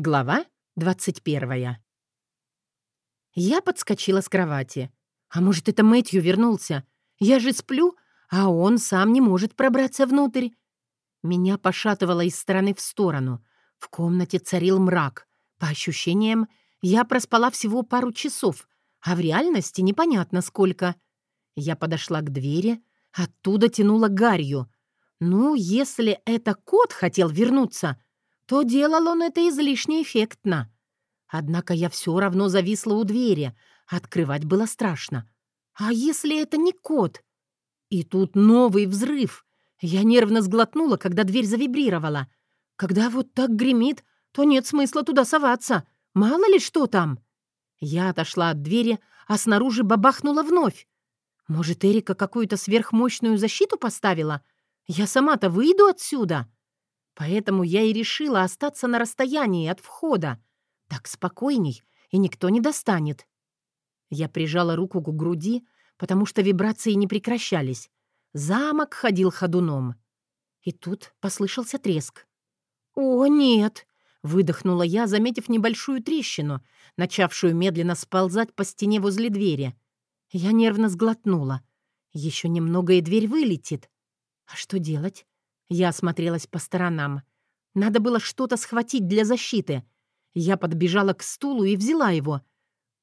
Глава 21 Я подскочила с кровати. А может, это Мэтью вернулся? Я же сплю, а он сам не может пробраться внутрь. Меня пошатывало из стороны в сторону. В комнате царил мрак. По ощущениям, я проспала всего пару часов, а в реальности непонятно сколько. Я подошла к двери, оттуда тянула гарью. Ну, если это кот хотел вернуться — то делал он это излишне эффектно. Однако я все равно зависла у двери. Открывать было страшно. А если это не кот? И тут новый взрыв. Я нервно сглотнула, когда дверь завибрировала. Когда вот так гремит, то нет смысла туда соваться. Мало ли что там. Я отошла от двери, а снаружи бабахнула вновь. Может, Эрика какую-то сверхмощную защиту поставила? Я сама-то выйду отсюда. Поэтому я и решила остаться на расстоянии от входа. Так спокойней, и никто не достанет. Я прижала руку к груди, потому что вибрации не прекращались. Замок ходил ходуном. И тут послышался треск. «О, нет!» — выдохнула я, заметив небольшую трещину, начавшую медленно сползать по стене возле двери. Я нервно сглотнула. Еще немного, и дверь вылетит. А что делать? Я осмотрелась по сторонам. Надо было что-то схватить для защиты. Я подбежала к стулу и взяла его.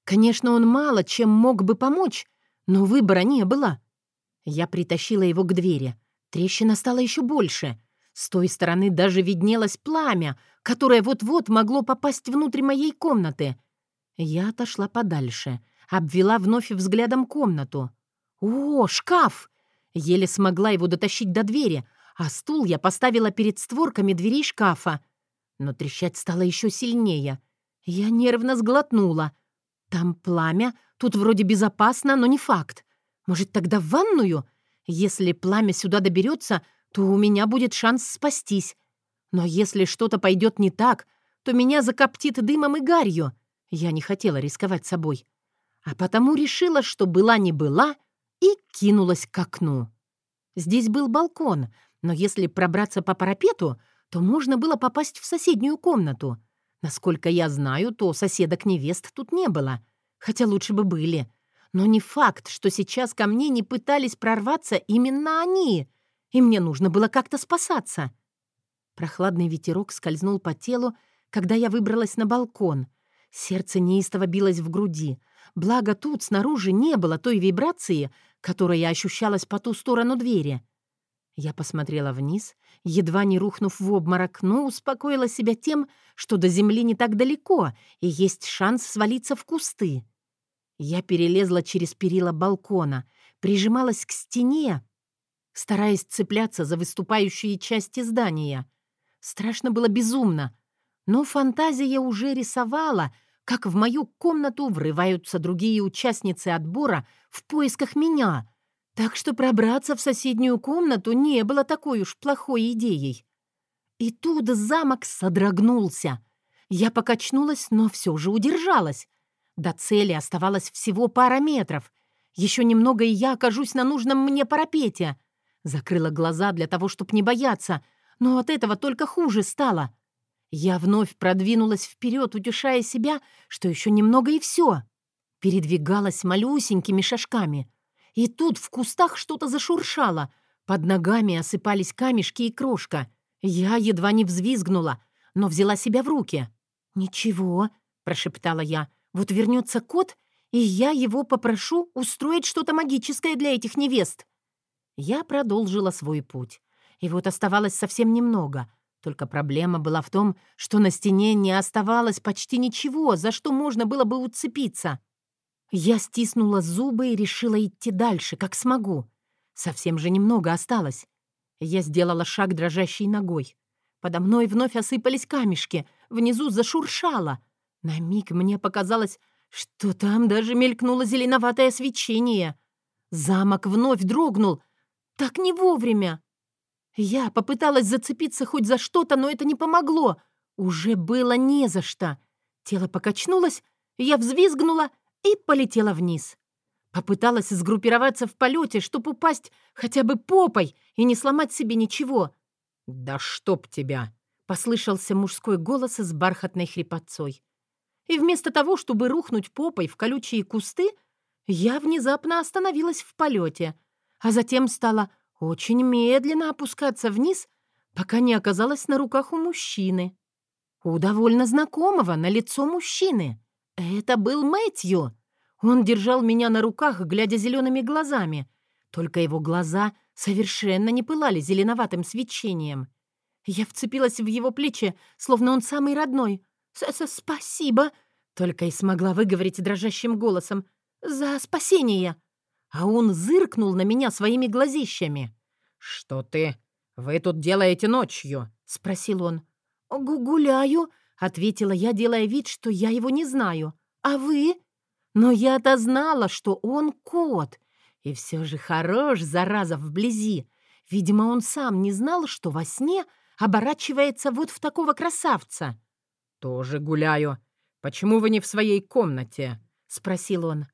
Конечно, он мало чем мог бы помочь, но выбора не было. Я притащила его к двери. Трещина стала еще больше. С той стороны даже виднелось пламя, которое вот-вот могло попасть внутрь моей комнаты. Я отошла подальше, обвела вновь взглядом комнату. «О, шкаф!» Еле смогла его дотащить до двери, а стул я поставила перед створками дверей шкафа. Но трещать стало еще сильнее. Я нервно сглотнула. Там пламя, тут вроде безопасно, но не факт. Может, тогда в ванную? Если пламя сюда доберется, то у меня будет шанс спастись. Но если что-то пойдет не так, то меня закоптит дымом и гарью. Я не хотела рисковать собой. А потому решила, что была не была, и кинулась к окну. Здесь был балкон, но если пробраться по парапету, то можно было попасть в соседнюю комнату. Насколько я знаю, то соседок невест тут не было. Хотя лучше бы были. Но не факт, что сейчас ко мне не пытались прорваться именно они, и мне нужно было как-то спасаться. Прохладный ветерок скользнул по телу, когда я выбралась на балкон. Сердце неистово билось в груди. Благо тут снаружи не было той вибрации, которая ощущалась по ту сторону двери. Я посмотрела вниз, едва не рухнув в обморок, но успокоила себя тем, что до земли не так далеко и есть шанс свалиться в кусты. Я перелезла через перила балкона, прижималась к стене, стараясь цепляться за выступающие части здания. Страшно было безумно, но фантазия уже рисовала, как в мою комнату врываются другие участницы отбора в поисках меня — так что пробраться в соседнюю комнату не было такой уж плохой идеей. И тут замок содрогнулся. Я покачнулась, но все же удержалась. До цели оставалось всего пара метров. Еще немного, и я окажусь на нужном мне парапете. Закрыла глаза для того, чтобы не бояться, но от этого только хуже стало. Я вновь продвинулась вперед, утешая себя, что еще немного и все. Передвигалась малюсенькими шажками — и тут в кустах что-то зашуршало. Под ногами осыпались камешки и крошка. Я едва не взвизгнула, но взяла себя в руки. «Ничего», — прошептала я, — «вот вернется кот, и я его попрошу устроить что-то магическое для этих невест». Я продолжила свой путь. И вот оставалось совсем немного. Только проблема была в том, что на стене не оставалось почти ничего, за что можно было бы уцепиться. Я стиснула зубы и решила идти дальше, как смогу. Совсем же немного осталось. Я сделала шаг дрожащей ногой. Подо мной вновь осыпались камешки, внизу зашуршало. На миг мне показалось, что там даже мелькнуло зеленоватое свечение. Замок вновь дрогнул. Так не вовремя. Я попыталась зацепиться хоть за что-то, но это не помогло. Уже было не за что. Тело покачнулось, я взвизгнула — и полетела вниз. Попыталась сгруппироваться в полете, чтобы упасть хотя бы попой и не сломать себе ничего. «Да чтоб тебя!» — послышался мужской голос с бархатной хрипотцой. И вместо того, чтобы рухнуть попой в колючие кусты, я внезапно остановилась в полете, а затем стала очень медленно опускаться вниз, пока не оказалась на руках у мужчины. У довольно знакомого на лицо мужчины. Это был Мэтью. Он держал меня на руках, глядя зелеными глазами. Только его глаза совершенно не пылали зеленоватым свечением. Я вцепилась в его плечи, словно он самый родной. С -с «Спасибо!» — только и смогла выговорить дрожащим голосом. «За спасение!» А он зыркнул на меня своими глазищами. «Что ты? Вы тут делаете ночью?» — спросил он. «Гуляю», — ответила я, делая вид, что я его не знаю. «А вы?» Но я-то знала, что он кот. И все же хорош, зараза, вблизи. Видимо, он сам не знал, что во сне оборачивается вот в такого красавца. «Тоже гуляю. Почему вы не в своей комнате?» — спросил он.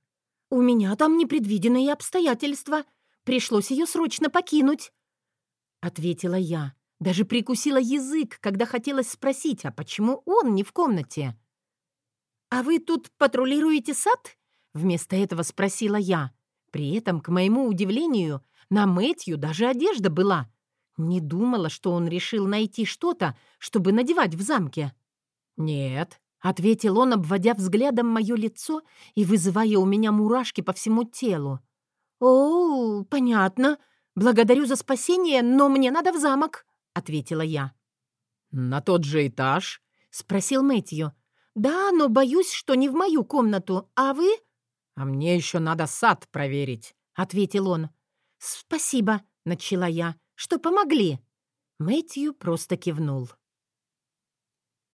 «У меня там непредвиденные обстоятельства. Пришлось ее срочно покинуть», — ответила я. Даже прикусила язык, когда хотелось спросить, а почему он не в комнате? «А вы тут патрулируете сад?» Вместо этого спросила я. При этом, к моему удивлению, на Мэтью даже одежда была. Не думала, что он решил найти что-то, чтобы надевать в замке. «Нет», — ответил он, обводя взглядом мое лицо и вызывая у меня мурашки по всему телу. «О, понятно. Благодарю за спасение, но мне надо в замок», — ответила я. «На тот же этаж?» — спросил Мэтью. «Да, но боюсь, что не в мою комнату. А вы?» «А мне еще надо сад проверить», — ответил он. «Спасибо», — начала я, — «что помогли». Мэтью просто кивнул.